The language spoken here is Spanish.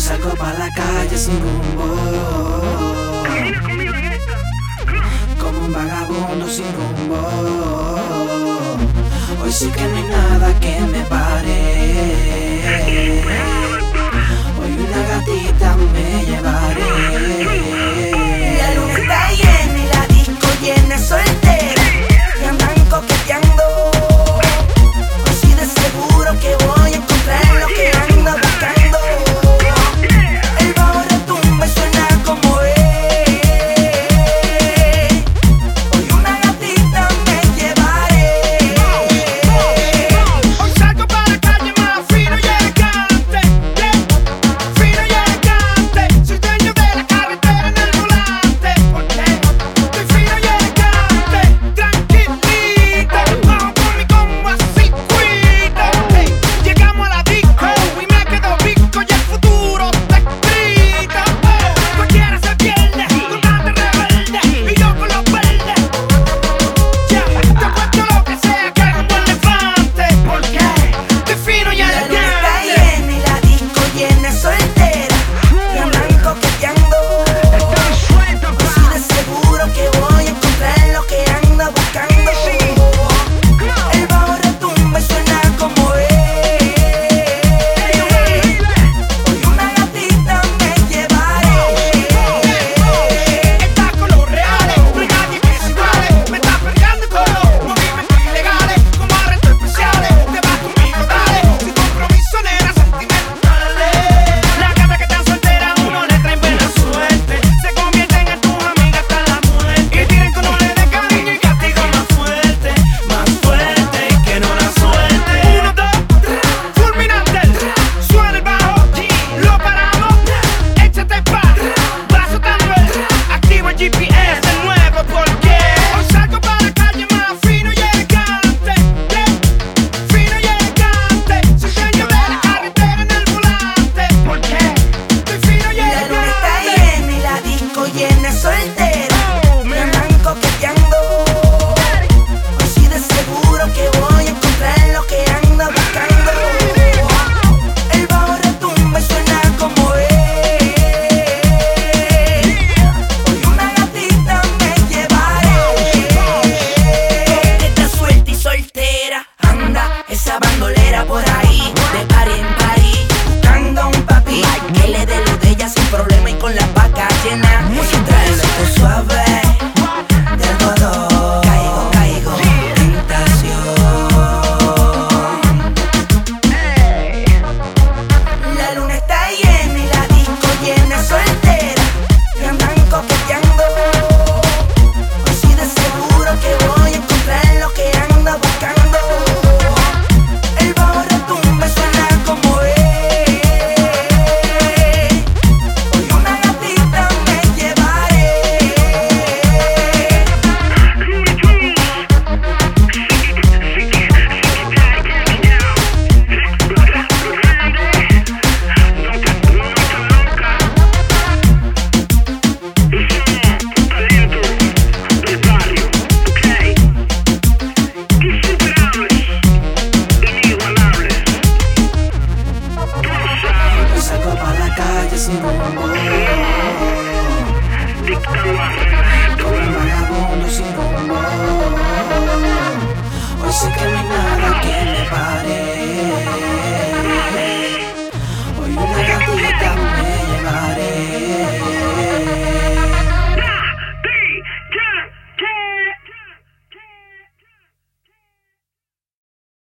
salgo para la calle sin rumbo. Como un vagabundo sin rumbo. Hoy sí que no hay nada que me pare. and laugh upon calles y no rumbo. Vagabundo sin rumbo.